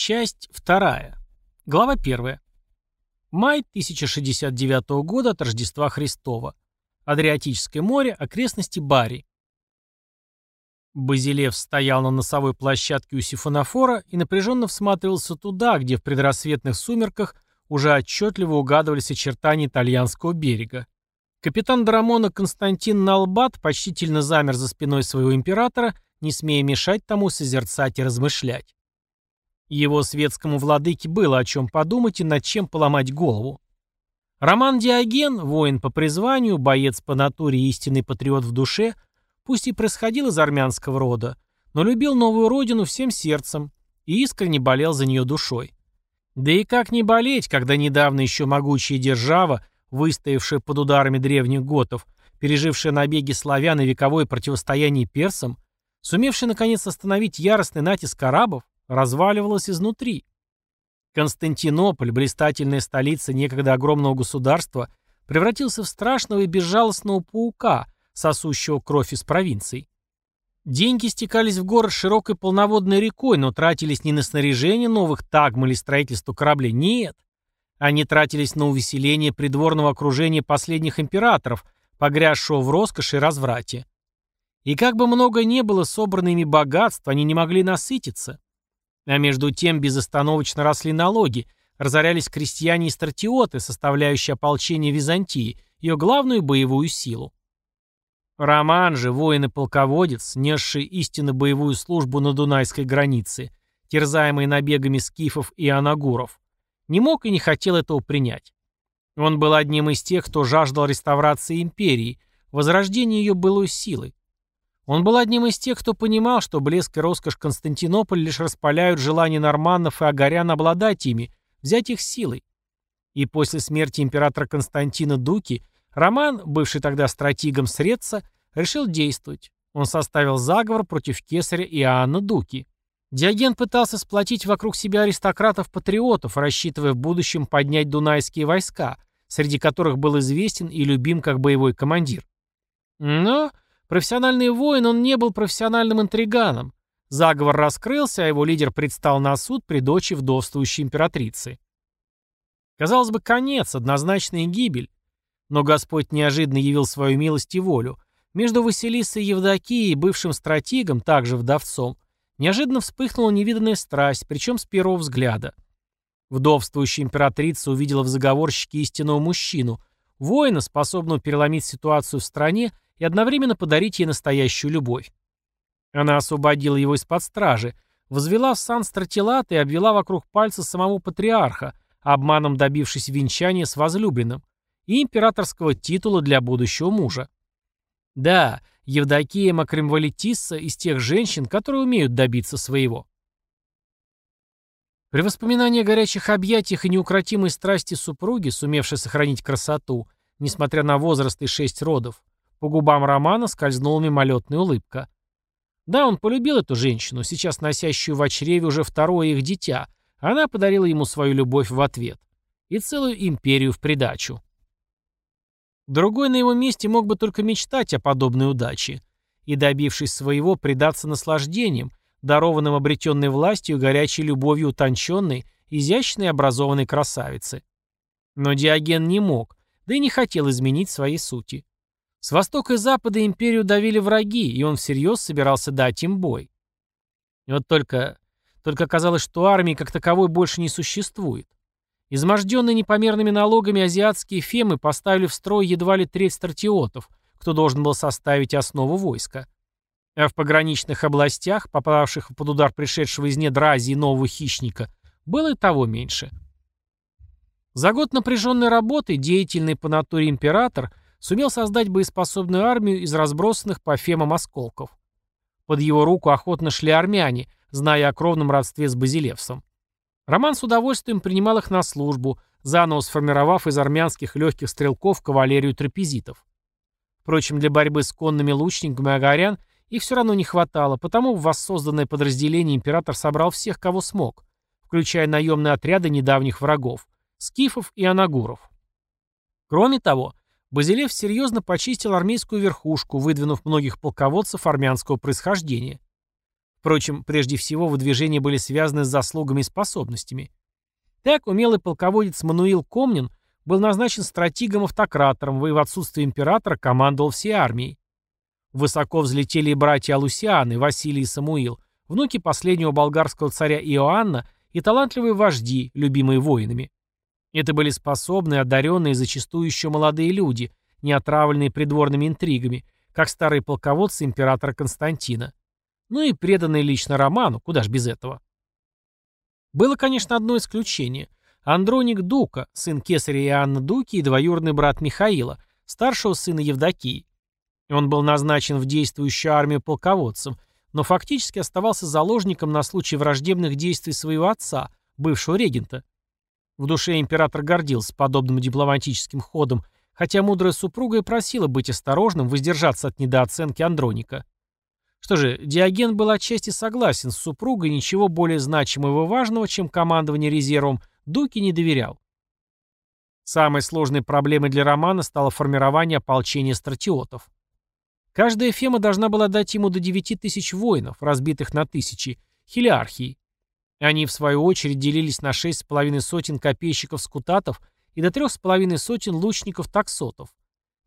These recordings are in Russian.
Часть вторая. Глава первая. Май 1069 года от Рождества Христова. Адриатическое море, окрестности Бари. Базилев стоял на носовой площадке у сифонофора и напряженно всматривался туда, где в предрассветных сумерках уже отчетливо угадывались очертания итальянского берега. Капитан Драмона Константин Налбат почтительно замер за спиной своего императора, не смея мешать тому созерцать и размышлять. Его светскому владыке было о чем подумать и над чем поломать голову. Роман Диоген, воин по призванию, боец по натуре и истинный патриот в душе, пусть и происходил из армянского рода, но любил новую родину всем сердцем и искренне болел за нее душой. Да и как не болеть, когда недавно еще могучая держава, выстоявшая под ударами древних готов, пережившая набеги славян и вековое противостояние персам, сумевшая наконец остановить яростный натиск арабов, разваливалась изнутри. Константинополь, блистательная столица некогда огромного государства, превратился в страшного и безжалостного паука, сосущего кровь из провинций. Деньги стекались в город широкой полноводной рекой, но тратились не на снаряжение новых тагм или строительство кораблей, нет. Они тратились на увеселение придворного окружения последних императоров, погрязшего в роскоши и разврате. И как бы много не было собрано ими богатств, они не могли насытиться. А между тем безостановочно росли налоги, разорялись крестьяне и стратиоты, составляющие ополчение Византии, ее главную боевую силу. Роман же, воин и полководец, несший истинно боевую службу на Дунайской границе, терзаемый набегами скифов и анагуров, не мог и не хотел этого принять. Он был одним из тех, кто жаждал реставрации империи, возрождения ее былой силы. Он был одним из тех, кто понимал, что блеск и роскошь Константинополя лишь распаляют желание норманнов и агарян обладать ими, взять их силой. И после смерти императора Константина Дуки Роман, бывший тогда стратегом Средца, решил действовать. Он составил заговор против кесаря Иоанна Дуки. Диоген пытался сплотить вокруг себя аристократов-патриотов, рассчитывая в будущем поднять дунайские войска, среди которых был известен и любим как боевой командир. Но Профессиональный воин, он не был профессиональным интриганом. Заговор раскрылся, а его лидер предстал на суд при дочи вдовствующей императрицы. Казалось бы, конец, однозначная гибель. Но Господь неожиданно явил свою милость и волю. Между Василисой Евдокией бывшим стратегом, также вдовцом, неожиданно вспыхнула невиданная страсть, причем с первого взгляда. Вдовствующая императрица увидела в заговорщике истинного мужчину, воина, способного переломить ситуацию в стране и одновременно подарить ей настоящую любовь. Она освободила его из-под стражи, возвела в сан стратилат и обвела вокруг пальца самого патриарха, обманом добившись венчания с возлюбленным, и императорского титула для будущего мужа. Да, Евдокия Макримвалитисса из тех женщин, которые умеют добиться своего. При воспоминании о горячих объятиях и неукротимой страсти супруги, сумевшей сохранить красоту, несмотря на возраст и шесть родов, по губам Романа скользнула мимолетная улыбка. Да, он полюбил эту женщину, сейчас носящую в чреве уже второе их дитя. Она подарила ему свою любовь в ответ. И целую империю в придачу. Другой на его месте мог бы только мечтать о подобной удаче. И, добившись своего, предаться наслаждениям, дарованным обретенной властью и горячей любовью утонченной, изящной и образованной красавицы. Но Диоген не мог, да и не хотел изменить своей сути. С востока и запада империю давили враги, и он всерьез собирался дать им бой. И вот только... Только казалось, что армии как таковой больше не существует. Изможденные непомерными налогами азиатские фемы поставили в строй едва ли треть стратиотов, кто должен был составить основу войска. А в пограничных областях, попавших под удар пришедшего из недр Азии нового хищника, было и того меньше. За год напряженной работы деятельный по натуре император – сумел создать боеспособную армию из разбросанных по фемам осколков. Под его руку охотно шли армяне, зная о кровном родстве с Базилевсом. Роман с удовольствием принимал их на службу, заново сформировав из армянских легких стрелков кавалерию трапезитов. Впрочем, для борьбы с конными лучниками агарян их все равно не хватало, потому в воссозданное подразделение император собрал всех, кого смог, включая наемные отряды недавних врагов – скифов и анагуров. Кроме того, Базилев серьезно почистил армейскую верхушку, выдвинув многих полководцев армянского происхождения. Впрочем, прежде всего выдвижения были связаны с заслугами и способностями. Так, умелый полководец Мануил Комнин был назначен стратегом-автократором, и в отсутствие императора командовал всей армией. Высоко взлетели и братья Алусианы, Василий и Самуил, внуки последнего болгарского царя Иоанна и талантливые вожди, любимые воинами. Это были способные, одаренные, зачастую еще молодые люди, не отравленные придворными интригами, как старые полководцы императора Константина. Ну и преданные лично Роману, куда ж без этого. Было, конечно, одно исключение. Андроник Дука, сын кесаря Иоанна Дуки и двоюродный брат Михаила, старшего сына Евдокии. Он был назначен в действующую армию полководцем, но фактически оставался заложником на случай враждебных действий своего отца, бывшего регента. В душе император гордился подобным дипломатическим ходом, хотя мудрая супруга и просила быть осторожным, воздержаться от недооценки Андроника. Что же, Диоген был отчасти согласен с супругой, ничего более значимого и важного, чем командование резервом, Дуки не доверял. Самой сложной проблемой для Романа стало формирование ополчения стратиотов. Каждая фема должна была дать ему до 9 тысяч воинов, разбитых на тысячи, хилиархии. Они, в свою очередь, делились на 6,5 сотен копейщиков-скутатов и до 3,5 сотен лучников-таксотов.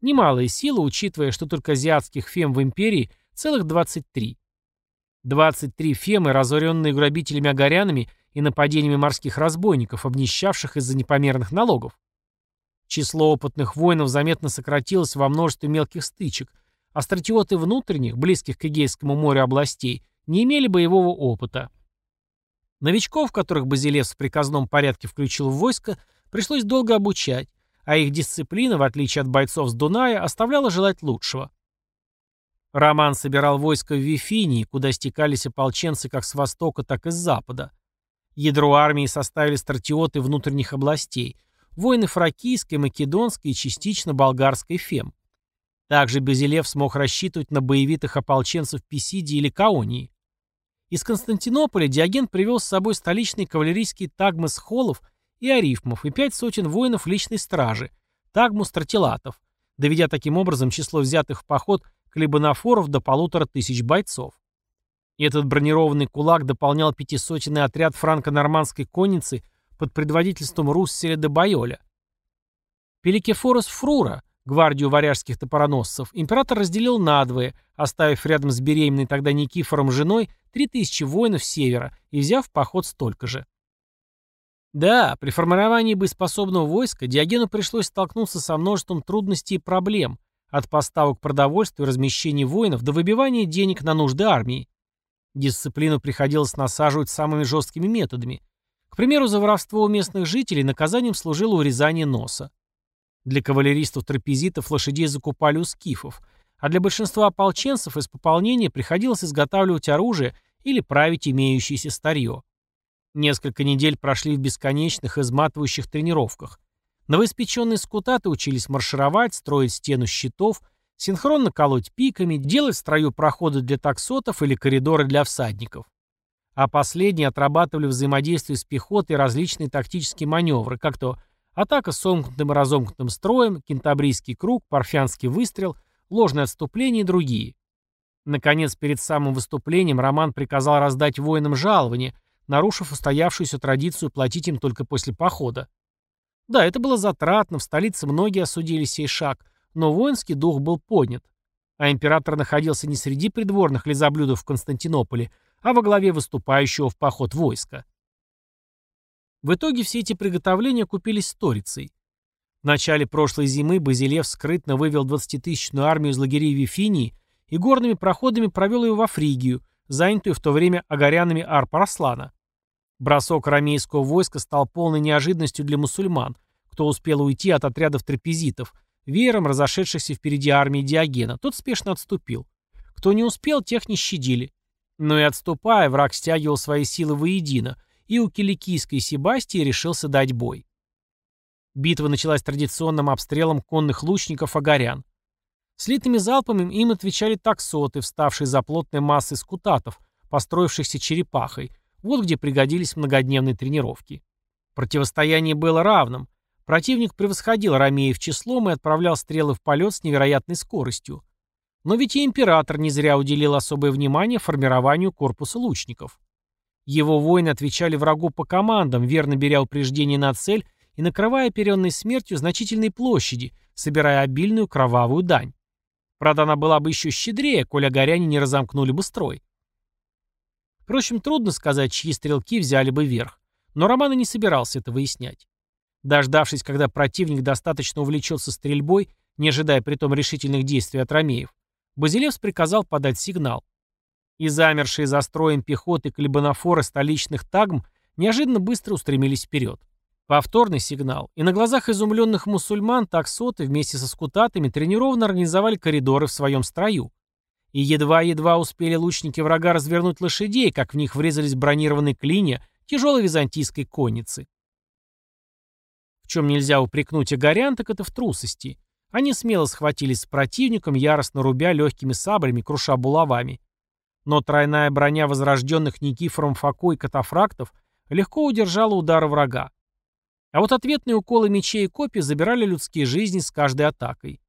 Немалая сила, учитывая, что только азиатских фем в империи целых 23. 23 фемы, разоренные грабителями-огорянами и нападениями морских разбойников, обнищавших из-за непомерных налогов. Число опытных воинов заметно сократилось во множестве мелких стычек, а стратиоты внутренних, близких к Эгейскому морю областей, не имели боевого опыта. Новичков, которых Базилевс в приказном порядке включил в войско, пришлось долго обучать, а их дисциплина, в отличие от бойцов с Дуная, оставляла желать лучшего. Роман собирал войско в Вифинии, куда стекались ополченцы как с востока, так и с запада. Ядро армии составили стратиоты внутренних областей, воины фракийской, македонской и частично болгарской фем. Также Безилев смог рассчитывать на боевитых ополченцев Писидии или Каонии. Из Константинополя Диоген привел с собой столичный кавалерийский тагмас холов и арифмов и пять сотен воинов личной стражи, тагму стратилатов, доведя таким образом число взятых в поход клебанофоров до полутора тысяч бойцов. Этот бронированный кулак дополнял пятисотенный отряд франко-нормандской конницы под предводительством Русселя де Байоля. Пеликефорос Фрура, Гвардию варяжских топороносцев император разделил надвое, оставив рядом с беременной тогда Никифором женой 3000 воинов севера и взяв в поход столько же. Да, при формировании боеспособного войска Диогену пришлось столкнуться со множеством трудностей и проблем, от поставок продовольствия и размещения воинов до выбивания денег на нужды армии. Дисциплину приходилось насаживать самыми жесткими методами. К примеру, за воровство у местных жителей наказанием служило урезание носа. Для кавалеристов-трапезитов лошадей закупали у скифов, а для большинства ополченцев из пополнения приходилось изготавливать оружие или править имеющееся старье. Несколько недель прошли в бесконечных, изматывающих тренировках. Новоиспеченные скутаты учились маршировать, строить стену щитов, синхронно колоть пиками, делать в строю проходы для таксотов или коридоры для всадников. А последние отрабатывали взаимодействие с пехотой различные тактические маневры, как то Атака с сомкнутым и разомкнутым строем, кентабрийский круг, парфянский выстрел, ложное отступление и другие. Наконец, перед самым выступлением Роман приказал раздать воинам жалование, нарушив устоявшуюся традицию платить им только после похода. Да, это было затратно, в столице многие осудили сей шаг, но воинский дух был поднят. А император находился не среди придворных лизоблюдов в Константинополе, а во главе выступающего в поход войска. В итоге все эти приготовления купились сторицей. В начале прошлой зимы Базилев скрытно вывел 20-тысячную армию из лагерей Вифинии и горными проходами провел ее во Фригию, занятую в то время агарянами Арпараслана. Бросок рамейского войска стал полной неожиданностью для мусульман, кто успел уйти от отрядов трапезитов, веером разошедшихся впереди армии Диогена. Тот спешно отступил. Кто не успел, тех не щадили. Но и отступая, враг стягивал свои силы воедино – и у киликийской Себастии решился дать бой. Битва началась традиционным обстрелом конных лучников Агарян. Слитыми залпами им отвечали таксоты, вставшие за плотной массой скутатов, построившихся черепахой, вот где пригодились многодневные тренировки. Противостояние было равным. Противник превосходил Ромеев числом и отправлял стрелы в полет с невероятной скоростью. Но ведь и император не зря уделил особое внимание формированию корпуса лучников. Его воины отвечали врагу по командам, верно беря упреждение на цель и накрывая оперенной смертью значительные площади, собирая обильную кровавую дань. Правда, она была бы еще щедрее, коли огоряне не разомкнули бы строй. Впрочем, трудно сказать, чьи стрелки взяли бы верх. Но Роман и не собирался это выяснять. Дождавшись, когда противник достаточно увлечется стрельбой, не ожидая притом решительных действий от ромеев, Базилевс приказал подать сигнал. И замершие за строем пехоты клебанофоры столичных тагм неожиданно быстро устремились вперед. Повторный сигнал, и на глазах изумленных мусульман таксоты вместе со скутатами тренированно организовали коридоры в своем строю. И едва-едва успели лучники врага развернуть лошадей, как в них врезались бронированные клинья тяжелой византийской конницы. В чем нельзя упрекнуть огорян, так это в трусости. Они смело схватились с противником, яростно рубя легкими саблями, круша булавами. Но тройная броня возрожденных Никифором Фако и катафрактов легко удержала удары врага. А вот ответные уколы мечей и копий забирали людские жизни с каждой атакой.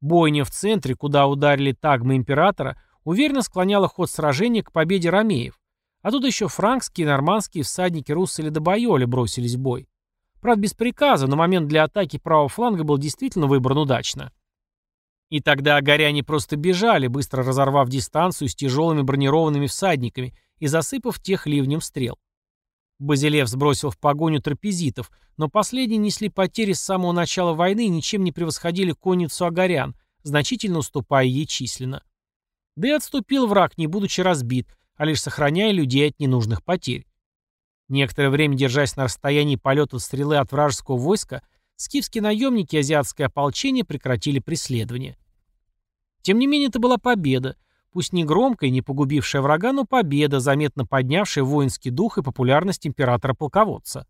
Бойня в центре, куда ударили тагмы императора, уверенно склоняла ход сражения к победе ромеев. А тут еще франкские и нормандские всадники Русселя до Байоли бросились в бой. Правда, без приказа, но момент для атаки правого фланга был действительно выбран удачно. И тогда горяне просто бежали, быстро разорвав дистанцию с тяжелыми бронированными всадниками и засыпав тех ливнем стрел. Базилев сбросил в погоню трапезитов, но последние несли потери с самого начала войны и ничем не превосходили конницу агарян, значительно уступая ей численно. Да и отступил враг, не будучи разбит, а лишь сохраняя людей от ненужных потерь. Некоторое время держась на расстоянии полета стрелы от вражеского войска, скифские наемники и азиатское ополчение прекратили преследование. Тем не менее, это была победа, Пусть не громкая и не погубившая врага, но победа, заметно поднявшая воинский дух и популярность императора-полководца.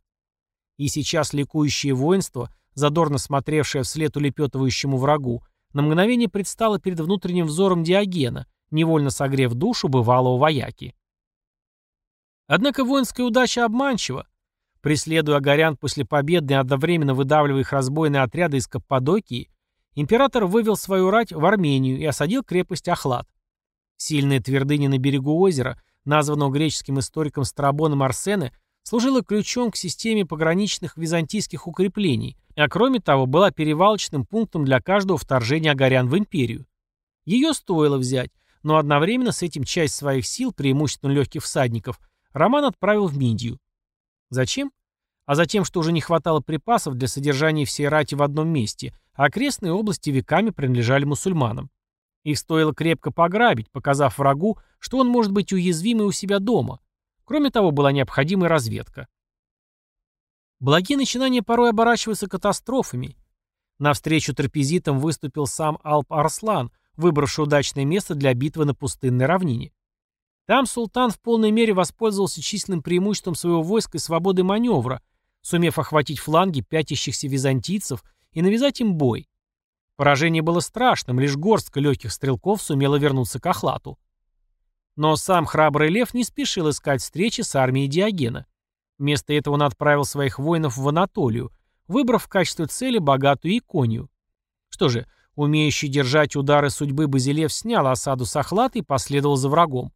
И сейчас ликующее воинство, задорно смотревшее вслед улепетывающему врагу, на мгновение предстало перед внутренним взором Диогена, невольно согрев душу бывалого вояки. Однако воинская удача обманчива. Преследуя горян после победы и одновременно выдавливая их разбойные отряды из Каппадокии, император вывел свою рать в Армению и осадил крепость Ахлад. Сильная твердыня на берегу озера, названного греческим историком Страбоном Арсены, служила ключом к системе пограничных византийских укреплений, а кроме того была перевалочным пунктом для каждого вторжения агарян в империю. Ее стоило взять, но одновременно с этим часть своих сил, преимущественно легких всадников, Роман отправил в Мидию. Зачем? А затем, что уже не хватало припасов для содержания всей рати в одном месте, а окрестные области веками принадлежали мусульманам. Их стоило крепко пограбить, показав врагу, что он может быть уязвимый у себя дома. Кроме того, была необходимая разведка. Благие начинания порой оборачиваются катастрофами. Навстречу трапезитам выступил сам Алп Арслан, выбравший удачное место для битвы на пустынной равнине. Там султан в полной мере воспользовался численным преимуществом своего войска и свободой маневра, сумев охватить фланги пятящихся византийцев и навязать им бой. Поражение было страшным, лишь горстка легких стрелков сумела вернуться к Ахлату. Но сам храбрый лев не спешил искать встречи с армией Диогена. Вместо этого он отправил своих воинов в Анатолию, выбрав в качестве цели богатую Иконию. Что же, умеющий держать удары судьбы Базилев снял осаду с Ахлата и последовал за врагом.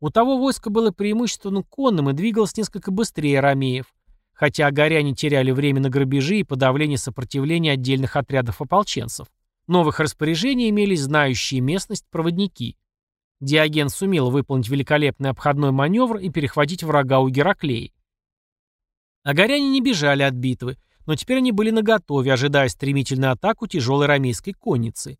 У того войска было преимущественно конным и двигалось несколько быстрее ромеев, хотя горяне теряли время на грабежи и подавление сопротивления отдельных отрядов ополченцев. Новых распоряжений имелись знающие местность проводники. Диоген сумел выполнить великолепный обходной маневр и перехватить врага у Гераклеи. А не бежали от битвы, но теперь они были наготове, ожидая стремительную атаку тяжелой рамейской конницы.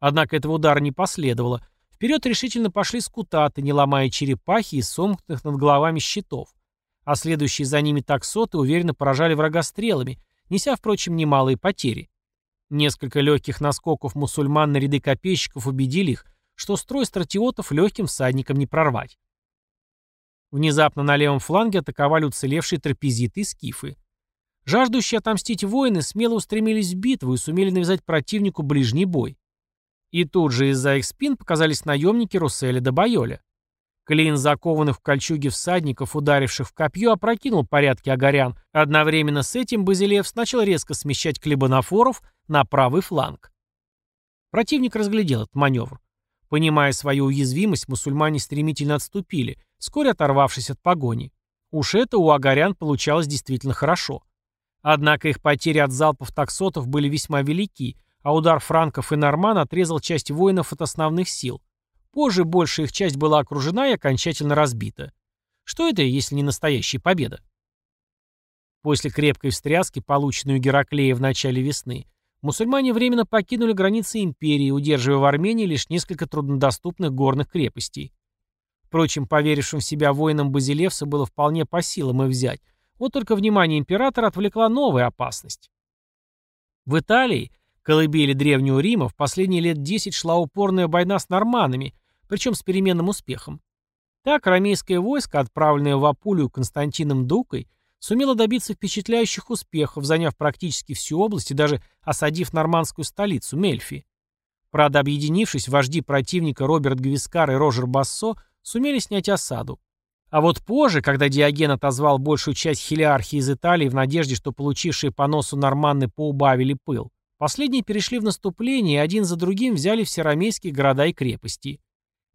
Однако этого удара не последовало. Вперед решительно пошли скутаты, не ломая черепахи и сомкнутых над головами щитов а следующие за ними таксоты уверенно поражали врага стрелами, неся, впрочем, немалые потери. Несколько легких наскоков мусульман на ряды копейщиков убедили их, что строй стратиотов легким всадникам не прорвать. Внезапно на левом фланге атаковали уцелевшие трапезиты и скифы. Жаждущие отомстить воины смело устремились в битву и сумели навязать противнику ближний бой. И тут же из-за их спин показались наемники Русселя до Байоля. Клин закованных в кольчуги всадников, ударивших в копье, опрокинул порядки огорян. Одновременно с этим Базилевс начал резко смещать клебанофоров на правый фланг. Противник разглядел этот маневр. Понимая свою уязвимость, мусульмане стремительно отступили, вскоре оторвавшись от погони. Уж это у агарян получалось действительно хорошо. Однако их потери от залпов таксотов были весьма велики, а удар франков и норман отрезал часть воинов от основных сил. Позже большая их часть была окружена и окончательно разбита. Что это, если не настоящая победа? После крепкой встряски, полученной у Гераклея в начале весны, мусульмане временно покинули границы империи, удерживая в Армении лишь несколько труднодоступных горных крепостей. Впрочем, поверившим в себя воинам Базилевса было вполне по силам их взять, вот только внимание императора отвлекла новая опасность. В Италии, колыбели Древнего Рима, в последние лет 10 шла упорная война с норманами, причем с переменным успехом. Так, ромейское войско, отправленное в Апулию Константином Дукой, сумела добиться впечатляющих успехов, заняв практически всю область и даже осадив нормандскую столицу Мельфи. Правда, объединившись, вожди противника Роберт Гвискар и Рожер Бассо сумели снять осаду. А вот позже, когда Диоген отозвал большую часть хилиархии из Италии в надежде, что получившие по носу норманны поубавили пыл, последние перешли в наступление и один за другим взяли все ромейские города и крепости.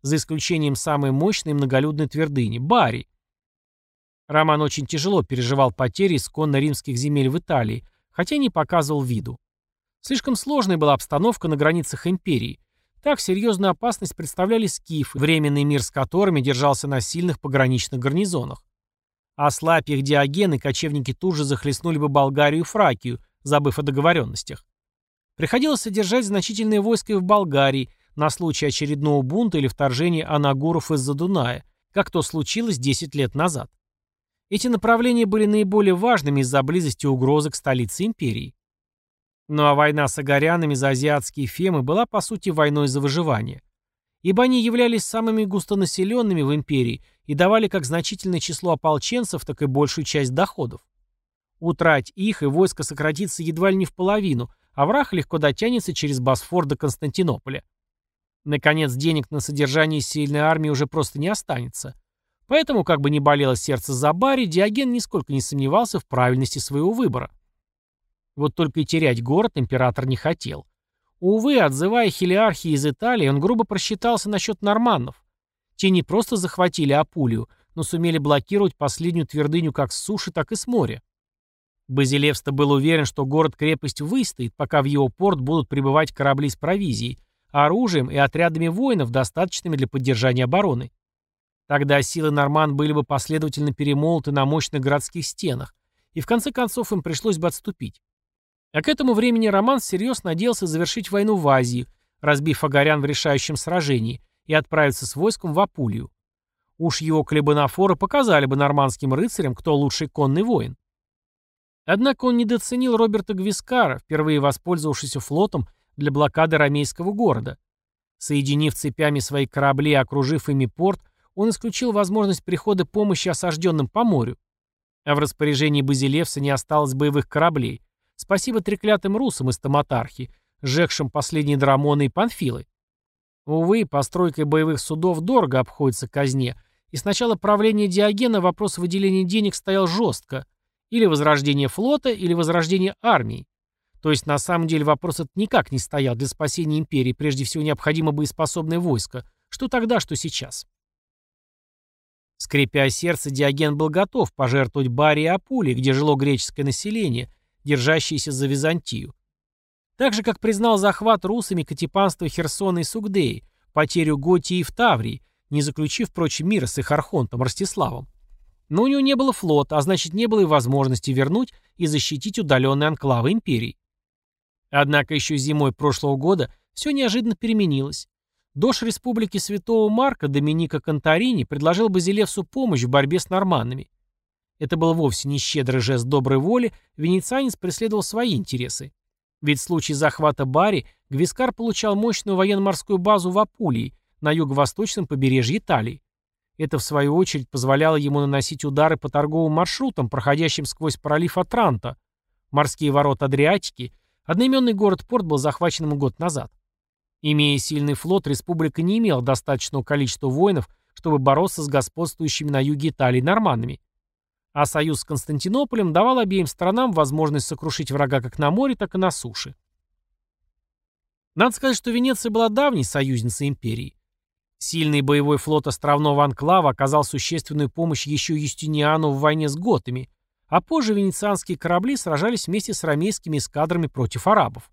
За исключением самой мощной многолюдной твердыни – Бари, Роман очень тяжело переживал потери исконно римских земель в Италии, хотя не показывал виду. Слишком сложной была обстановка на границах империи. Так серьезную опасность представляли скифы, временный мир с которыми держался на сильных пограничных гарнизонах. Ослабь их Диоген и кочевники тут же захлестнули бы Болгарию и Фракию, забыв о договоренностях. Приходилось содержать значительные войска и в Болгарии на случай очередного бунта или вторжения анагуров из-за Дуная, как то случилось 10 лет назад. Эти направления были наиболее важными из-за близости угрозы к столице империи. Ну а война с агарянами за азиатские фемы была по сути войной за выживание. Ибо они являлись самыми густонаселенными в империи и давали как значительное число ополченцев, так и большую часть доходов. Утрать их, и войско сократится едва ли не в половину, а легко дотянется через Босфор до Константинополя. Наконец, денег на содержание сильной армии уже просто не останется. Поэтому, как бы ни болело сердце за Барри, Диоген нисколько не сомневался в правильности своего выбора. Вот только и терять город император не хотел. Увы, отзывая хелиархии из Италии, он грубо просчитался насчет норманнов. Те не просто захватили Апулию, но сумели блокировать последнюю твердыню как с суши, так и с моря. Базилевс-то был уверен, что город-крепость выстоит, пока в его порт будут прибывать корабли с провизией, оружием и отрядами воинов, достаточными для поддержания обороны. Тогда силы норман были бы последовательно перемолоты на мощных городских стенах, и в конце концов им пришлось бы отступить. А к этому времени Роман всерьез надеялся завершить войну в Азии, разбив агарян в решающем сражении, и отправиться с войском в Апулию. Уж его клебанофоры показали бы нормандским рыцарям, кто лучший конный воин. Однако он недооценил Роберта Гвискара, впервые воспользовавшись флотом для блокады ромейского города. Соединив цепями свои корабли и окружив ими порт, он исключил возможность прихода помощи осажденным по морю. А в распоряжении Базилевса не осталось боевых кораблей. Спасибо треклятым русам из Томатархи, сжегшим последние драмоны и панфилы. Увы, постройкой боевых судов дорого обходится казне, и с начала правления Диогена вопрос выделения денег стоял жестко. Или возрождение флота, или возрождение армии. То есть на самом деле вопрос этот никак не стоял. Для спасения империи прежде всего необходимо боеспособное войско. Что тогда, что сейчас. Скрипя сердце, Диоген был готов пожертвовать Бари и Апулии, где жило греческое население, держащееся за Византию. Так же, как признал захват русами Катипанства Херсона и Сугдеи, потерю Готии и Таврии, не заключив, впрочем, мира с их архонтом Ростиславом. Но у него не было флота, а значит не было и возможности вернуть и защитить удаленные анклавы империи. Однако еще зимой прошлого года все неожиданно переменилось. Дош Республики Святого Марка Доминика Конторини предложил Базилевсу помощь в борьбе с норманнами. Это был вовсе не щедрый жест доброй воли, венецианец преследовал свои интересы. Ведь в случае захвата Бари Гвискар получал мощную военно-морскую базу в Апулии, на юго-восточном побережье Италии. Это, в свою очередь, позволяло ему наносить удары по торговым маршрутам, проходящим сквозь пролив Атранта, морские ворота Адриатики, одноименный город-порт был захвачен ему год назад. Имея сильный флот, республика не имела достаточного количества воинов, чтобы бороться с господствующими на юге Италии норманами. А союз с Константинополем давал обеим странам возможность сокрушить врага как на море, так и на суше. Надо сказать, что Венеция была давней союзницей империи. Сильный боевой флот островного анклава оказал существенную помощь еще Юстиниану в войне с готами, а позже венецианские корабли сражались вместе с ромейскими эскадрами против арабов.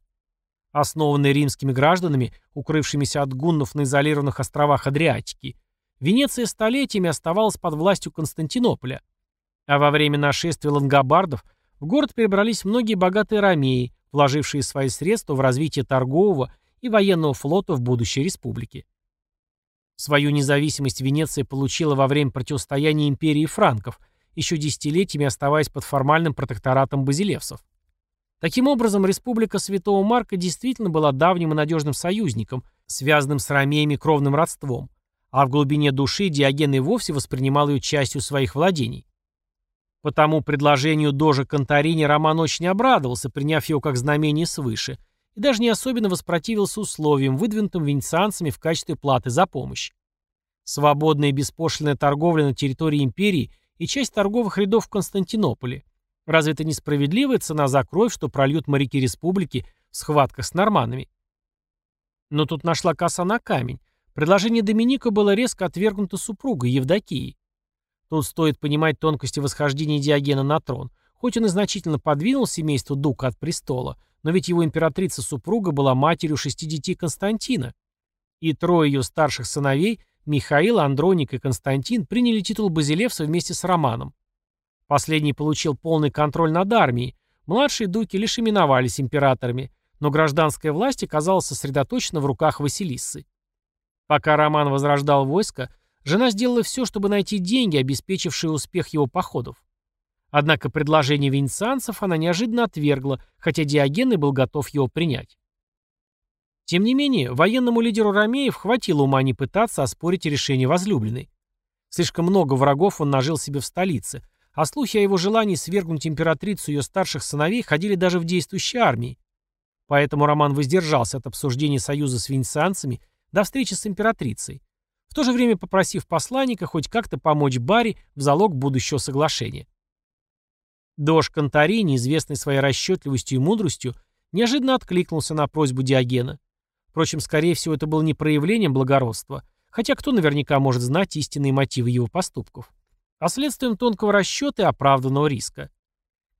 Основанные римскими гражданами, укрывшимися от гуннов на изолированных островах Адриатики, Венеция столетиями оставалась под властью Константинополя. А во время нашествия лангобардов в город перебрались многие богатые ромеи, вложившие свои средства в развитие торгового и военного флота в будущей республике. Свою независимость Венеция получила во время противостояния империи франков, еще десятилетиями оставаясь под формальным протекторатом базилевсов. Таким образом, республика Святого Марка действительно была давним и надежным союзником, связанным с ромеями кровным родством, а в глубине души Диоген и вовсе воспринимал ее частью своих владений. Потому предложению Дожа Конторини Роман очень обрадовался, приняв его как знамение свыше – и даже не особенно воспротивился условиям, выдвинутым венецианцами в качестве платы за помощь. Свободная и беспошлинная торговля на территории империи и часть торговых рядов в Константинополе. Разве это несправедливая цена за кровь, что прольют моряки республики в схватках с норманами? Но тут нашла коса на камень. Предложение Доминика было резко отвергнуто супругой Евдокией. Тут стоит понимать тонкости восхождения Диогена на трон. Хоть он и значительно подвинул семейство Дука от престола, но ведь его императрица-супруга была матерью шести детей Константина. И трое ее старших сыновей, Михаил, Андроник и Константин, приняли титул Базилевса вместе с Романом. Последний получил полный контроль над армией, младшие дуки лишь именовались императорами, но гражданская власть оказалась сосредоточена в руках Василиссы. Пока Роман возрождал войско, жена сделала все, чтобы найти деньги, обеспечившие успех его походов. Однако предложение венецианцев она неожиданно отвергла, хотя Диоген и был готов его принять. Тем не менее, военному лидеру Ромеев хватило ума не пытаться оспорить решение возлюбленной. Слишком много врагов он нажил себе в столице, а слухи о его желании свергнуть императрицу и ее старших сыновей ходили даже в действующей армии. Поэтому Роман воздержался от обсуждения союза с венецианцами до встречи с императрицей, в то же время попросив посланника хоть как-то помочь Барри в залог будущего соглашения. Дож Конторини, известный своей расчетливостью и мудростью, неожиданно откликнулся на просьбу Диогена. Впрочем, скорее всего, это было не проявлением благородства, хотя кто наверняка может знать истинные мотивы его поступков, а следствием тонкого расчета и оправданного риска.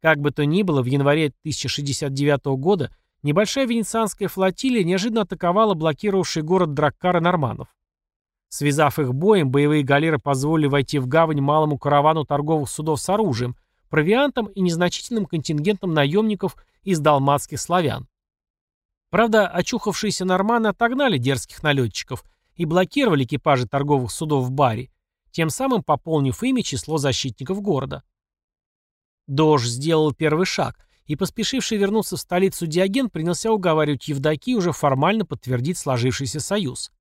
Как бы то ни было, в январе 1069 года небольшая венецианская флотилия неожиданно атаковала блокировавший город Драккара норманов. Связав их боем, боевые галеры позволили войти в гавань малому каравану торговых судов с оружием – провиантом и незначительным контингентом наемников из далматских славян. Правда, очухавшиеся норманы отогнали дерзких налетчиков и блокировали экипажи торговых судов в баре, тем самым пополнив ими число защитников города. Дож сделал первый шаг, и поспешивший вернуться в столицу Диоген принялся уговаривать Евдокию уже формально подтвердить сложившийся союз.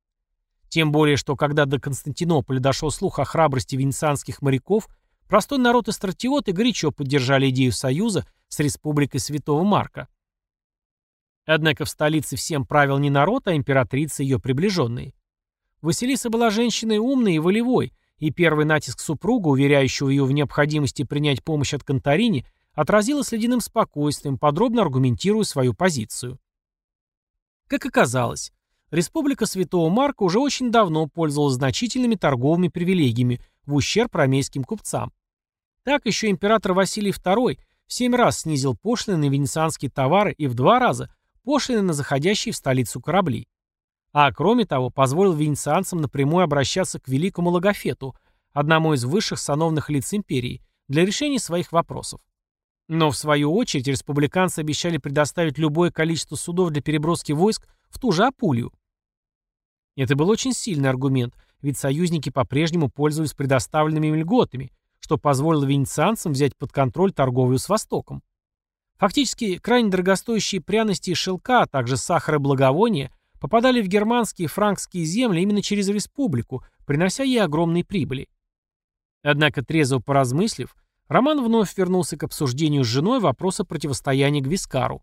Тем более, что когда до Константинополя дошел слух о храбрости венецианских моряков Простой народ и стратиоты горячо поддержали идею союза с Республикой Святого Марка. Однако в столице всем правил не народ, а императрица и ее приближенные. Василиса была женщиной умной и волевой, и первый натиск супруга, уверяющего ее в необходимости принять помощь от Конторини, отразила с ледяным спокойствием, подробно аргументируя свою позицию. Как оказалось, Республика Святого Марка уже очень давно пользовалась значительными торговыми привилегиями в ущерб ромейским купцам. Так еще император Василий II в семь раз снизил пошлины на венецианские товары и в два раза пошлины на заходящие в столицу корабли. А кроме того, позволил венецианцам напрямую обращаться к великому Логофету, одному из высших сановных лиц империи, для решения своих вопросов. Но в свою очередь республиканцы обещали предоставить любое количество судов для переброски войск в ту же Апулию. Это был очень сильный аргумент, ведь союзники по-прежнему пользовались предоставленными льготами, что позволило венецианцам взять под контроль торговлю с Востоком. Фактически, крайне дорогостоящие пряности и шелка, а также сахар и благовония попадали в германские и франкские земли именно через республику, принося ей огромные прибыли. Однако, трезво поразмыслив, Роман вновь вернулся к обсуждению с женой вопроса противостояния Гвискару.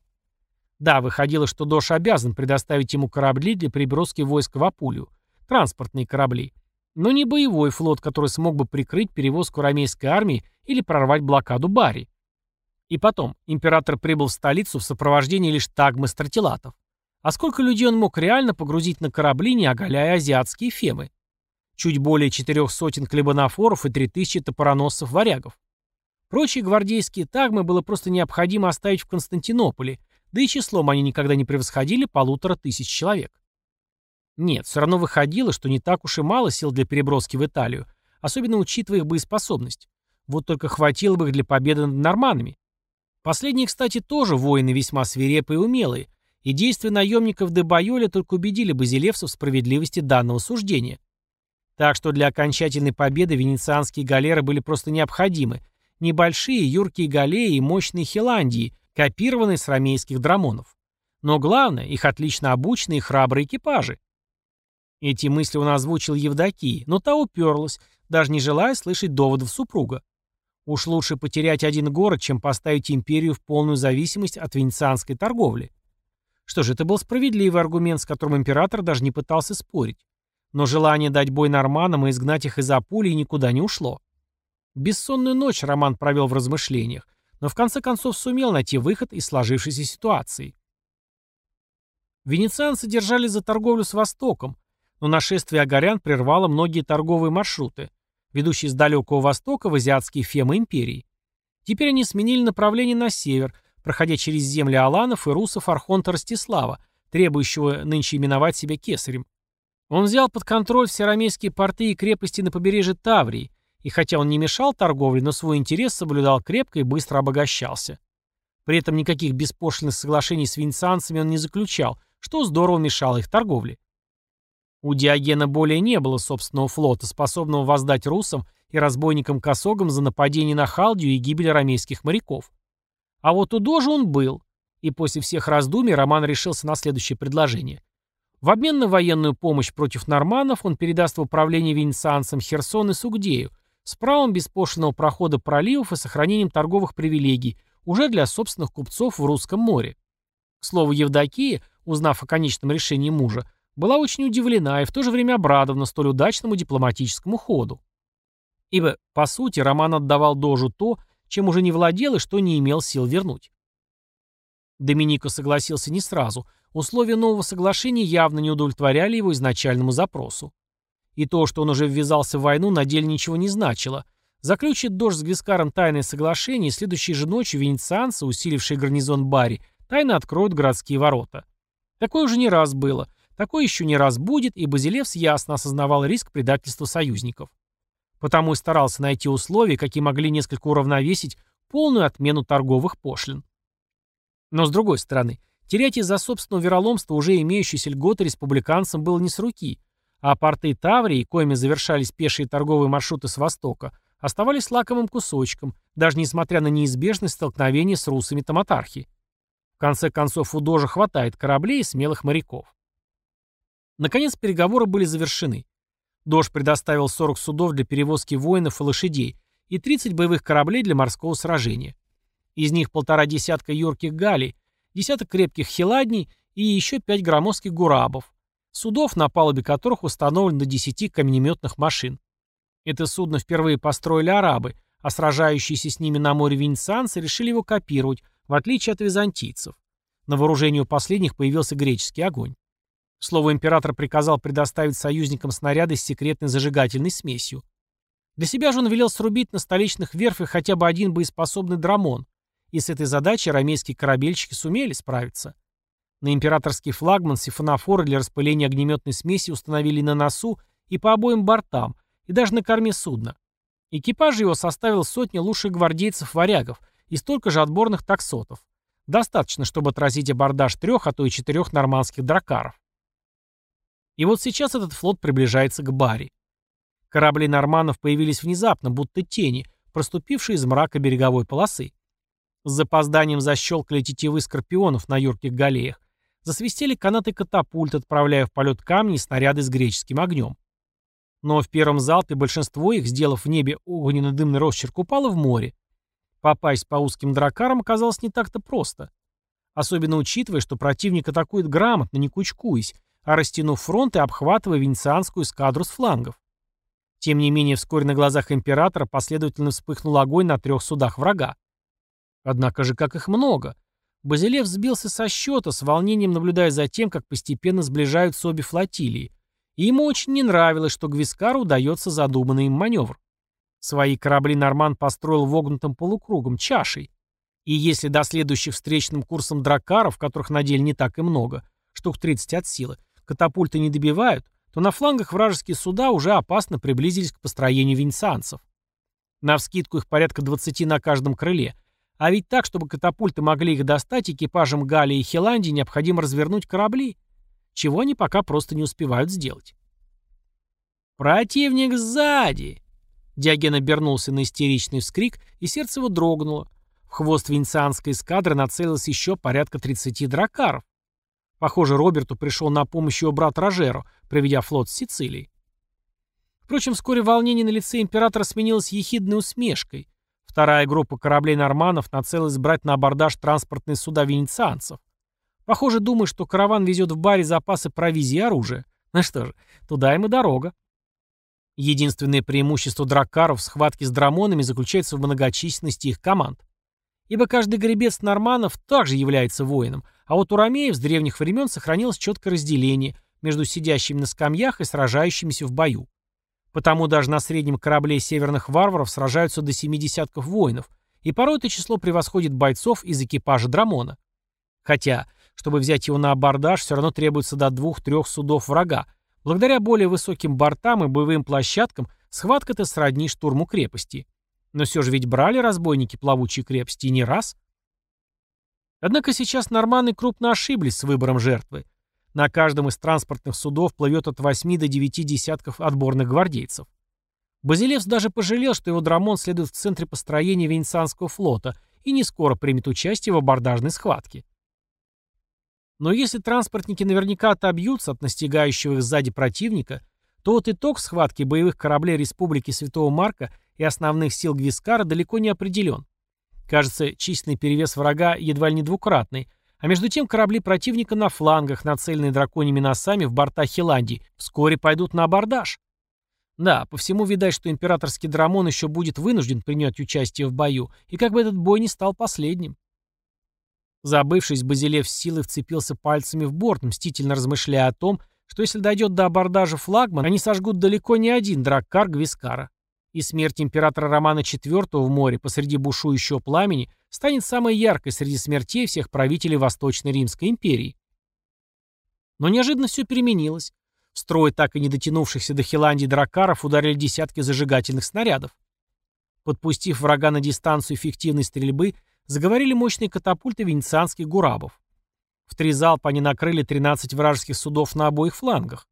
Да, выходило, что Дош обязан предоставить ему корабли для переброски войск в Апулию, транспортные корабли, но не боевой флот, который смог бы прикрыть перевозку рамейской армии или прорвать блокаду Бари. И потом, император прибыл в столицу в сопровождении лишь тагмы стратилатов. А сколько людей он мог реально погрузить на корабли, не оголяя азиатские фемы? чуть более четырех сотен клебанофоров и три тысячи топороносцев-варягов. Прочие гвардейские тагмы было просто необходимо оставить в Константинополе, да и числом они никогда не превосходили полутора тысяч человек. Нет, все равно выходило, что не так уж и мало сил для переброски в Италию, особенно учитывая их боеспособность. Вот только хватило бы их для победы над норманами. Последние, кстати, тоже воины весьма свирепые и умелые, и действия наемников де Байоля только убедили базилевцев в справедливости данного суждения. Так что для окончательной победы венецианские галеры были просто необходимы, небольшие юркие галеи и мощные хиландии, копированные с ромейских драмонов. Но главное, их отлично обученные и храбрые экипажи. Эти мысли он озвучил Евдокии, но та уперлась, даже не желая слышать доводов супруга. Уж лучше потерять один город, чем поставить империю в полную зависимость от венецианской торговли. Что же, это был справедливый аргумент, с которым император даже не пытался спорить. Но желание дать бой норманам и изгнать их из Апулии никуда не ушло. Бессонную ночь Роман провел в размышлениях, но в конце концов сумел найти выход из сложившейся ситуации. Венецианцы держались за торговлю с Востоком, но нашествие агарян прервало многие торговые маршруты, ведущие с Далекого Востока в азиатские фемы империи. Теперь они сменили направление на север, проходя через земли аланов и русов Архонта Ростислава, требующего нынче именовать себя кесарем. Он взял под контроль все рамейские порты и крепости на побережье Таврии, и хотя он не мешал торговле, но свой интерес соблюдал крепко и быстро обогащался. При этом никаких беспошлинных соглашений с венецианцами он не заключал, что здорово мешало их торговле. У Диогена более не было собственного флота, способного воздать русам и разбойникам-косогам за нападение на Халдию и гибель рамейских моряков. А вот у Дожа он был, и после всех раздумий Роман решился на следующее предложение. В обмен на военную помощь против норманнов он передаст в управление венецианцам Херсон и Сугдею с правом беспошлиного прохода проливов и сохранением торговых привилегий уже для собственных купцов в Русском море. К слову, Евдокия, узнав о конечном решении мужа, была очень удивлена и в то же время обрадована столь удачному дипломатическому ходу. Ибо, по сути, Роман отдавал Дожу то, чем уже не владел и что не имел сил вернуть. Доминико согласился не сразу. Условия нового соглашения явно не удовлетворяли его изначальному запросу. И то, что он уже ввязался в войну, на деле ничего не значило. Заключит Дож с Гвискаром тайное соглашение, и следующей же ночью венецианцы, усилившие гарнизон Бари, тайно откроют городские ворота. Такое уже не раз было. Такое еще не раз будет, и Базилевс ясно осознавал риск предательства союзников. Потому и старался найти условия, какие могли несколько уравновесить полную отмену торговых пошлин. Но с другой стороны, терять из-за собственного вероломства уже имеющиеся льготы республиканцам было не с руки, а порты Таврии, коими завершались пешие торговые маршруты с востока, оставались лакомым кусочком, даже несмотря на неизбежность столкновения с русами Таматархи. В конце концов, у Дожа хватает кораблей и смелых моряков. Наконец переговоры были завершены. Дож предоставил 40 судов для перевозки воинов и лошадей и 30 боевых кораблей для морского сражения. Из них полтора десятка юрких галей, десяток крепких хиладней и еще пять громоздких гурабов, судов, на палубе которых установлено до 10 камнеметных машин. Это судно впервые построили арабы, а сражающиеся с ними на море венецианцы решили его копировать, в отличие от византийцев. На вооружении у последних появился греческий огонь. Слово император приказал предоставить союзникам снаряды с секретной зажигательной смесью. Для себя же он велел срубить на столичных верфях хотя бы один боеспособный драмон, и с этой задачей рамейские корабельщики сумели справиться. На императорский флагман сифонофоры для распыления огнеметной смеси установили на носу и по обоим бортам, и даже на корме судна. Экипаж его составил сотни лучших гвардейцев-варягов и столько же отборных таксотов. Достаточно, чтобы отразить абордаж трех, а то и четырех нормандских дракаров. И вот сейчас этот флот приближается к Бари. Корабли норманов появились внезапно, будто тени, проступившие из мрака береговой полосы. С запозданием защелкали тетивы скорпионов на юрких галеях. Засвистели канаты катапульт, отправляя в полет камни и снаряды с греческим огнем. Но в первом залпе большинство их, сделав в небе огненно-дымный росчерк, упало в море. Попасть по узким дракарам оказалось не так-то просто. Особенно учитывая, что противник атакует грамотно, не кучкуясь, а растянув фронт и обхватывая венецианскую эскадру с флангов. Тем не менее, вскоре на глазах императора последовательно вспыхнул огонь на трех судах врага. Однако же, как их много. Базилев сбился со счета, с волнением наблюдая за тем, как постепенно сближаются обе флотилии, И ему очень не нравилось, что Гвискару удается задуманный им маневр. Свои корабли Норман построил вогнутым полукругом, чашей. И если до следующих встречным курсом дракаров, которых на деле не так и много, штук 30 от силы, катапульты не добивают, то на флангах вражеские суда уже опасно приблизились к построению венецианцев. Навскидку их порядка 20 на каждом крыле. А ведь так, чтобы катапульты могли их достать, экипажам Галлии и Хиландии необходимо развернуть корабли, чего они пока просто не успевают сделать. «Противник сзади!» Диоген обернулся на истеричный вскрик, и сердце его дрогнуло. В хвост венецианской эскадры нацелилось еще порядка 30 дракаров. Похоже, Роберту пришел на помощь его брат Рожеро, приведя флот с Сицилии. Впрочем, вскоре волнение на лице императора сменилось ехидной усмешкой. Вторая группа кораблей норманов нацелилась брать на абордаж транспортные суда венецианцев. Похоже, думаю, что караван везет в баре запасы провизии и оружия. Ну что же, туда им и дорога. Единственное преимущество драккаров в схватке с драмонами заключается в многочисленности их команд. Ибо каждый гребец норманов также является воином, а вот у ромеев с древних времен сохранилось четкое разделение между сидящими на скамьях и сражающимися в бою. Потому даже на среднем корабле северных варваров сражаются до семи десятков воинов, и порой это число превосходит бойцов из экипажа Драмона. Хотя, чтобы взять его на абордаж, все равно требуется до двух-трех судов врага. Благодаря более высоким бортам и боевым площадкам схватка-то сродни штурму крепости. Но все же ведь брали разбойники плавучие крепости не раз. Однако сейчас норманы крупно ошиблись с выбором жертвы. На каждом из транспортных судов плывет от 8 до 9 десятков отборных гвардейцев. Базилевс даже пожалел, что его драмон следует в центре построения Венецианского флота и не скоро примет участие в абордажной схватке. Но если транспортники наверняка отобьются от настигающего их сзади противника, то вот итог схватки боевых кораблей Республики Святого Марка и основных сил Гвискара далеко не определен. Кажется, численный перевес врага едва ли не двукратный, а между тем корабли противника на флангах, нацеленные драконьими носами в борта Хиландии, вскоре пойдут на абордаж. Да, по всему видать, что императорский драмон еще будет вынужден принять участие в бою, и как бы этот бой не стал последним. Забывшись, Базилев с силой вцепился пальцами в борт, мстительно размышляя о том, что если дойдет до абордажа флагман, они сожгут далеко не один драккар Гвискара и смерть императора Романа IV в море посреди бушующего пламени станет самой яркой среди смертей всех правителей Восточной Римской империи. Но неожиданно все переменилось. В строй так и не дотянувшихся до Хиландии дракаров ударили десятки зажигательных снарядов. Подпустив врага на дистанцию эффективной стрельбы, заговорили мощные катапульты венецианских гурабов. В три залпа они накрыли 13 вражеских судов на обоих флангах.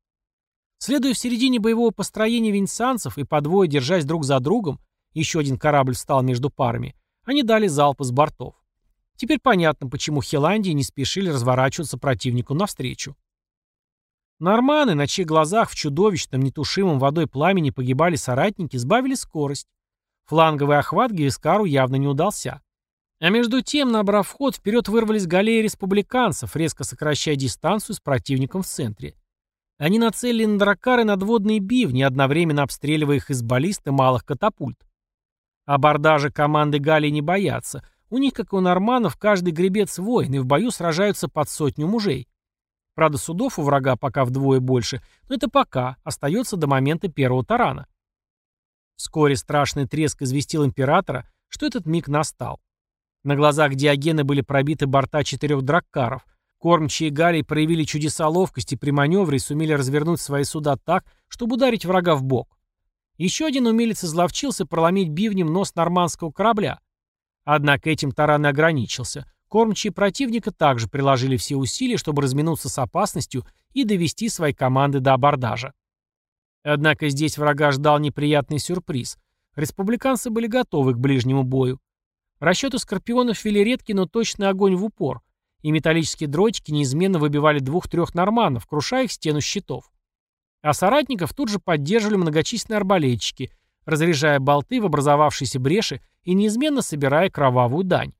Следуя в середине боевого построения венецианцев и по двое держась друг за другом, еще один корабль встал между парами, они дали залпы с бортов. Теперь понятно, почему Хиландии не спешили разворачиваться противнику навстречу. Норманы, на чьих глазах в чудовищном, нетушимом водой пламени погибали соратники, сбавили скорость. Фланговый охват Гевискару явно не удался. А между тем, набрав ход, вперед вырвались галеи республиканцев, резко сокращая дистанцию с противником в центре. Они нацелили на дракары надводные бивни, одновременно обстреливая их из баллист и малых катапульт. Абордажа команды Галии не боятся. У них, как и у норманов, каждый гребец воин, и в бою сражаются под сотню мужей. Правда, судов у врага пока вдвое больше, но это пока, остается до момента первого тарана. Вскоре страшный треск известил императора, что этот миг настал. На глазах Диогена были пробиты борта четырех драккаров, Кормчие Галии проявили чудеса ловкости при маневре и сумели развернуть свои суда так, чтобы ударить врага в бок. Еще один умелец изловчился проломить бивнем нос нормандского корабля. Однако этим таран и ограничился. Кормчие противника также приложили все усилия, чтобы разминуться с опасностью и довести свои команды до абордажа. Однако здесь врага ждал неприятный сюрприз. Республиканцы были готовы к ближнему бою. Расчеты скорпионов вели редкий, но точный огонь в упор – и металлические дротики неизменно выбивали двух-трех норманов, крушая их стену щитов. А соратников тут же поддерживали многочисленные арбалетчики, разряжая болты в образовавшиеся бреши и неизменно собирая кровавую дань.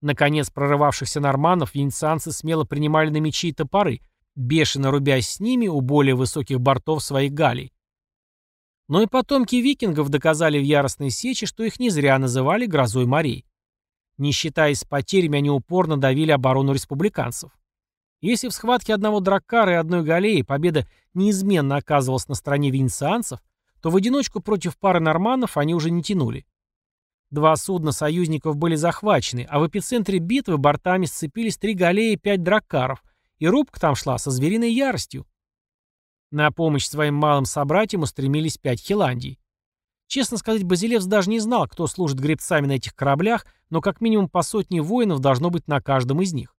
Наконец, прорывавшихся норманов венецианцы смело принимали на мечи и топоры, бешено рубясь с ними у более высоких бортов своих галей. Но и потомки викингов доказали в яростной сече, что их не зря называли «грозой морей». Не считаясь потерями, они упорно давили оборону республиканцев. Если в схватке одного драккара и одной галеи победа неизменно оказывалась на стороне венецианцев, то в одиночку против пары норманнов они уже не тянули. Два судна союзников были захвачены, а в эпицентре битвы бортами сцепились три галеи и пять драккаров, и рубка там шла со звериной яростью. На помощь своим малым собратьям устремились пять Хиландий. Честно сказать, Базилевс даже не знал, кто служит гребцами на этих кораблях, но как минимум по сотне воинов должно быть на каждом из них.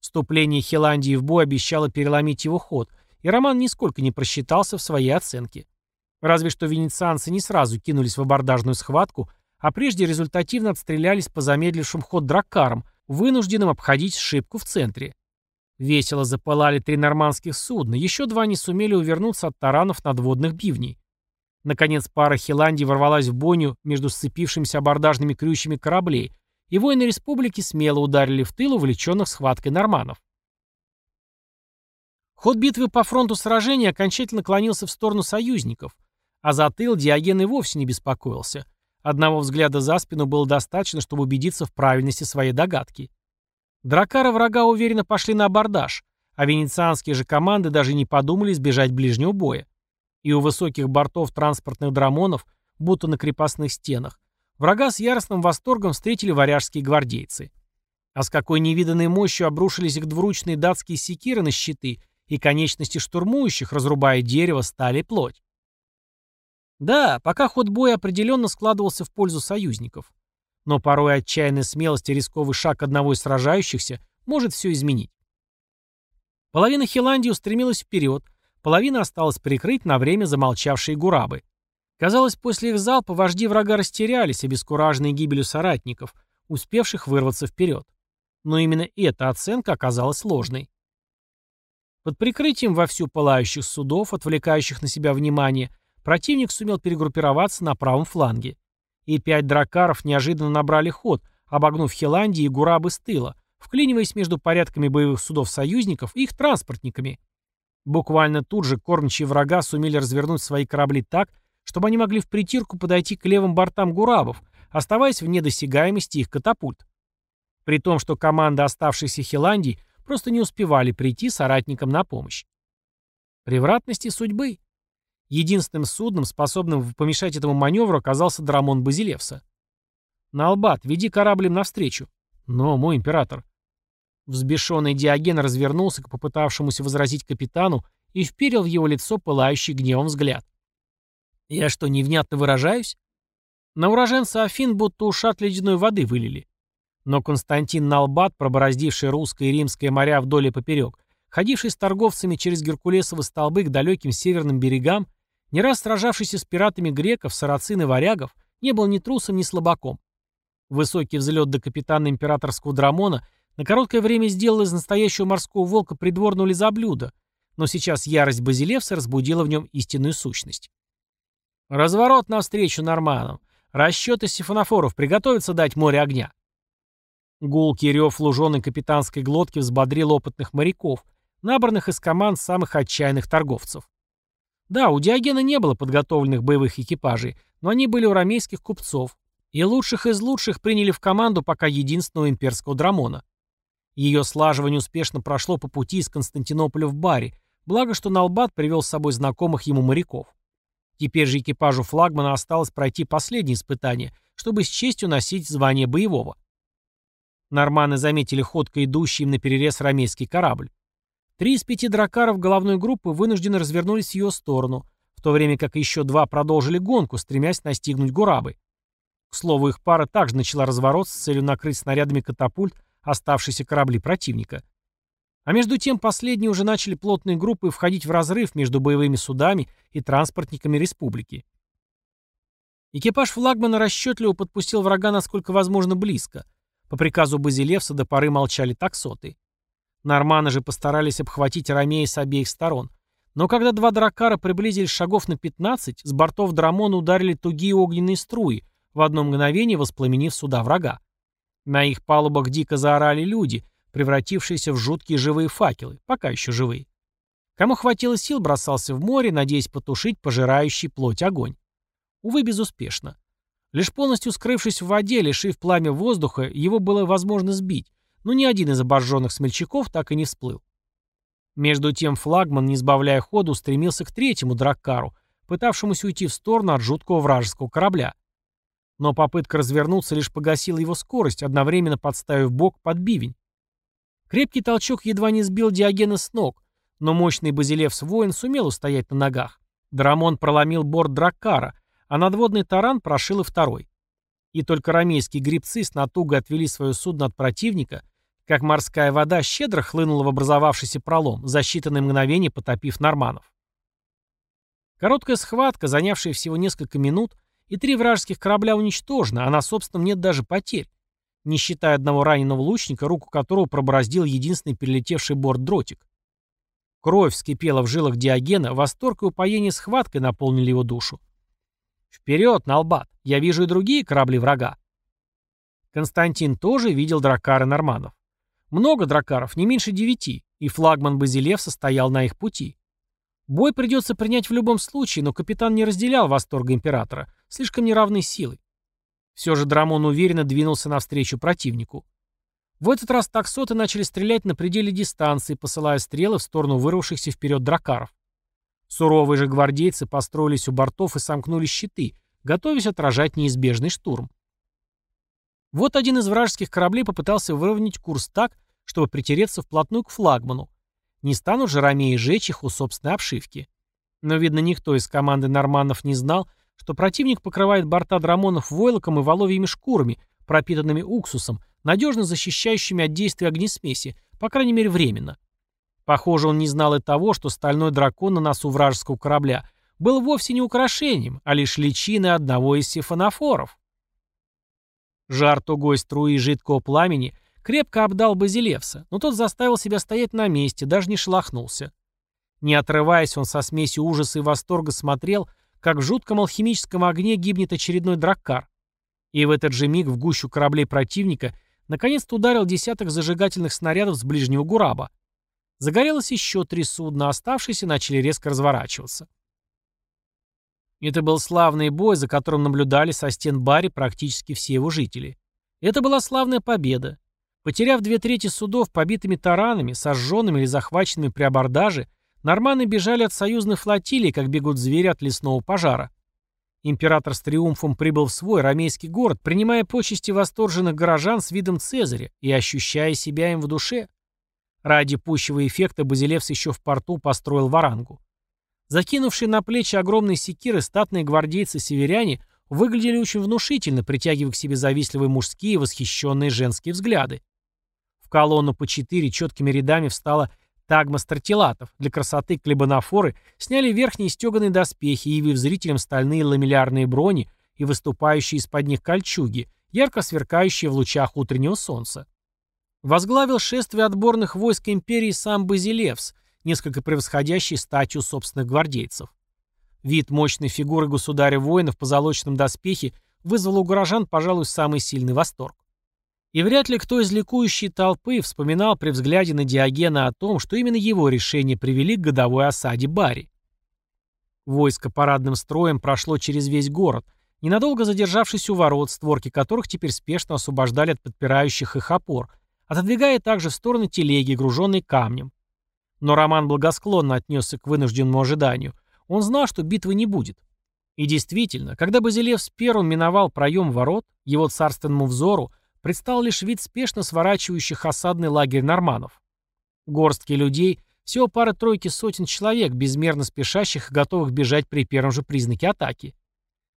Вступление Хиландии в бой обещало переломить его ход, и Роман нисколько не просчитался в своей оценке. Разве что венецианцы не сразу кинулись в абордажную схватку, а прежде результативно отстрелялись по замедлившим ход драккарам, вынужденным обходить шибку в центре. Весело запылали три нормандских судна, еще два не сумели увернуться от таранов надводных бивней. Наконец пара Хиландии ворвалась в бойню между сцепившимися абордажными крючьями кораблей, и воины республики смело ударили в тыл увлеченных схваткой норманов. Ход битвы по фронту сражения окончательно клонился в сторону союзников, а за тыл Диоген и вовсе не беспокоился. Одного взгляда за спину было достаточно, чтобы убедиться в правильности своей догадки. Дракары врага уверенно пошли на абордаж, а венецианские же команды даже не подумали избежать ближнего боя. И у высоких бортов транспортных драмонов, будто на крепостных стенах, врага с яростным восторгом встретили варяжские гвардейцы. А с какой невиданной мощью обрушились их двуручные датские секиры на щиты и конечности штурмующих, разрубая дерево, стали плоть. Да, пока ход боя определенно складывался в пользу союзников. Но порой отчаянная смелость и рисковый шаг одного из сражающихся может все изменить. Половина Хиландии устремилась вперед, половина осталась прикрыть на время замолчавшие гурабы. Казалось, после их залпа вожди врага растерялись, обескураженные гибелью соратников, успевших вырваться вперед. Но именно эта оценка оказалась ложной. Под прикрытием вовсю пылающих судов, отвлекающих на себя внимание, Противник сумел перегруппироваться на правом фланге. И пять дракаров неожиданно набрали ход, обогнув Хеландии и Гурабы с тыла, вклиниваясь между порядками боевых судов союзников и их транспортниками. Буквально тут же кормчие врага сумели развернуть свои корабли так, чтобы они могли в притирку подойти к левым бортам Гурабов, оставаясь в недосягаемости их катапульт. При том, что команда оставшихся Хиландий просто не успевали прийти соратникам на помощь. Превратности судьбы. Единственным судном, способным помешать этому маневру, оказался Драмон Базилевса. «Налбат, веди корабль им навстречу». «Но, мой император». Взбешенный Диоген развернулся к попытавшемуся возразить капитану и вперил в его лицо пылающий гневом взгляд. «Я что, невнятно выражаюсь?» На уроженца Афин будто ушат ледяной воды вылили. Но Константин Налбат, пробороздивший русское и римское моря вдоль и поперек, ходивший с торговцами через Геркулесовы столбы к далеким северным берегам, не раз сражавшийся с пиратами греков, сарацин и варягов, не был ни трусом, ни слабаком. Высокий взлет до капитана императорского драмона на короткое время сделал из настоящего морского волка придворного лизоблюда, но сейчас ярость Базилевса разбудила в нем истинную сущность. «Разворот навстречу норманам! Расчеты сифонофоров приготовятся дать море огня!» Гулкий рев луженой капитанской глотки взбодрил опытных моряков, набранных из команд самых отчаянных торговцев. Да, у Диогена не было подготовленных боевых экипажей, но они были у рамейских купцов, и лучших из лучших приняли в команду пока единственного имперского драмона. Ее слаживание успешно прошло по пути из Константинополя в Бари, благо что Налбат привел с собой знакомых ему моряков. Теперь же экипажу флагмана осталось пройти последнее испытание, чтобы с честью носить звание боевого. Норманы заметили ходко идущий им на перерез рамейский корабль. Три из пяти дракаров головной группы вынуждены развернулись в ее сторону, в то время как еще два продолжили гонку, стремясь настигнуть гурабы. К слову, их пара также начала разворот с целью накрыть снарядами катапульт оставшиеся корабли противника. А между тем последние уже начали плотные группы входить в разрыв между боевыми судами и транспортниками республики. Экипаж флагмана расчетливо подпустил врага насколько возможно близко. По приказу Базилевса до поры молчали таксоты. Норманы же постарались обхватить Ромея с обеих сторон. Но когда два дракара приблизились шагов на 15, с бортов Драмона ударили тугие огненные струи, в одно мгновение воспламенив суда врага. На их палубах дико заорали люди, превратившиеся в жуткие живые факелы, пока еще живые. Кому хватило сил, бросался в море, надеясь потушить пожирающий плоть огонь. Увы, безуспешно. Лишь полностью скрывшись в воде, лишив пламя воздуха, его было возможно сбить, но ни один из обожженных смельчаков так и не всплыл. Между тем флагман, не сбавляя хода, устремился к третьему драккару, пытавшемуся уйти в сторону от жуткого вражеского корабля. Но попытка развернуться лишь погасила его скорость, одновременно подставив бок под бивень. Крепкий толчок едва не сбил Диогена с ног, но мощный базилевс-воин сумел устоять на ногах. Драмон проломил борт драккара, а надводный таран прошил и второй. И только рамейские грибцы с натугой отвели свое судно от противника, как морская вода щедро хлынула в образовавшийся пролом, за считанные мгновения потопив норманов. Короткая схватка, занявшая всего несколько минут, и три вражеских корабля уничтожены, а на собственном нет даже потерь, не считая одного раненого лучника, руку которого пробороздил единственный перелетевший борт дротик. Кровь вскипела в жилах Диогена, восторг и упоение схваткой наполнили его душу. «Вперед, Налбат! Я вижу и другие корабли врага!» Константин тоже видел дракары норманов. Много дракаров, не меньше девяти, и флагман Базилев состоял на их пути. Бой придется принять в любом случае, но капитан не разделял восторга императора, слишком неравной силой. Все же Драмон уверенно двинулся навстречу противнику. В этот раз таксоты начали стрелять на пределе дистанции, посылая стрелы в сторону вырвавшихся вперед дракаров. Суровые же гвардейцы построились у бортов и сомкнули щиты, готовясь отражать неизбежный штурм. Вот один из вражеских кораблей попытался выровнять курс так, чтобы притереться вплотную к флагману. Не станут же ромеи жечь их у собственной обшивки. Но, видно, никто из команды норманнов не знал, что противник покрывает борта драмонов войлоком и воловьими шкурами, пропитанными уксусом, надежно защищающими от действия огнесмеси, по крайней мере временно. Похоже, он не знал и того, что стальной дракон на носу вражеского корабля был вовсе не украшением, а лишь личиной одного из сифонофоров. Жар тугой струи жидкого пламени крепко обдал Базилевса, но тот заставил себя стоять на месте, даже не шелохнулся. Не отрываясь, он со смесью ужаса и восторга смотрел, как в жутком алхимическом огне гибнет очередной драккар. И в этот же миг в гущу кораблей противника наконец-то ударил десяток зажигательных снарядов с ближнего гураба. Загорелось еще три судна, оставшиеся начали резко разворачиваться. Это был славный бой, за которым наблюдали со стен Бари практически все его жители. Это была славная победа. Потеряв две трети судов побитыми таранами, сожженными или захваченными при абордаже, норманы бежали от союзной флотилии, как бегут звери от лесного пожара. Император с триумфом прибыл в свой ромейский город, принимая почести восторженных горожан с видом Цезаря и ощущая себя им в душе. Ради пущего эффекта Базилевс еще в порту построил варангу. Закинувшие на плечи огромные секиры статные гвардейцы-северяне выглядели очень внушительно, притягивая к себе завистливые мужские и восхищенные женские взгляды колонну по четыре четкими рядами встала тагма стратилатов. Для красоты клебанофоры сняли верхние стеганые доспехи, явив зрителям стальные ламеллярные брони и выступающие из-под них кольчуги, ярко сверкающие в лучах утреннего солнца. Возглавил шествие отборных войск империи сам Базилевс, несколько превосходящий статью собственных гвардейцев. Вид мощной фигуры государя воинов по позолоченном доспехе вызвал у горожан, пожалуй, самый сильный восторг. И вряд ли кто из ликующей толпы вспоминал при взгляде на Диогена о том, что именно его решения привели к годовой осаде Бари. Войско парадным строем прошло через весь город, ненадолго задержавшись у ворот, створки которых теперь спешно освобождали от подпирающих их опор, отодвигая также в стороны телеги, груженной камнем. Но Роман благосклонно отнесся к вынужденному ожиданию. Он знал, что битвы не будет. И действительно, когда Базилевс первым миновал проем ворот, его царственному взору – предстал лишь вид спешно сворачивающих осадный лагерь норманов. Горстки людей, всего пары-тройки сотен человек, безмерно спешащих и готовых бежать при первом же признаке атаки.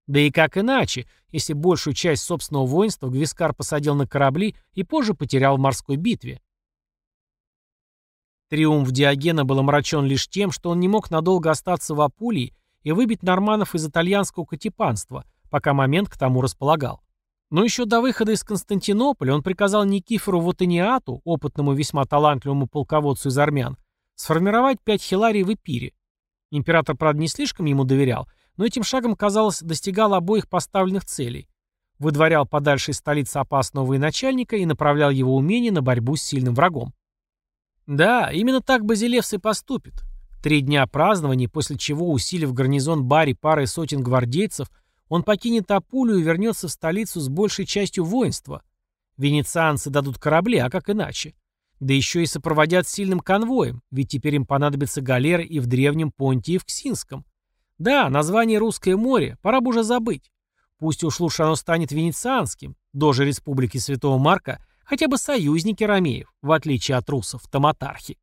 Да и как иначе, если большую часть собственного воинства Гвискар посадил на корабли и позже потерял в морской битве. Триумф Диогена был омрачен лишь тем, что он не мог надолго остаться в Апулии и выбить норманов из итальянского катепанства, пока момент к тому располагал. Но еще до выхода из Константинополя он приказал Никифору Вотаниату, опытному весьма талантливому полководцу из армян, сформировать пять хиларий в Эпире. Император, правда, не слишком ему доверял, но этим шагом, казалось, достигал обоих поставленных целей. Выдворял подальше из столицы опасного военачальника и направлял его умение на борьбу с сильным врагом. Да, именно так Базилевс и поступит. Три дня празднований, после чего, усилив гарнизон Бари парой сотен гвардейцев, он покинет Апулию и вернется в столицу с большей частью воинства. Венецианцы дадут корабли, а как иначе? Да еще и сопроводят сильным конвоем, ведь теперь им понадобятся галеры и в древнем Понте, и в Ксинском. Да, название «Русское море» пора бы уже забыть. Пусть уж лучше оно станет венецианским, дожи Республики Святого Марка, хотя бы союзники Ромеев, в отличие от русов, томатархи.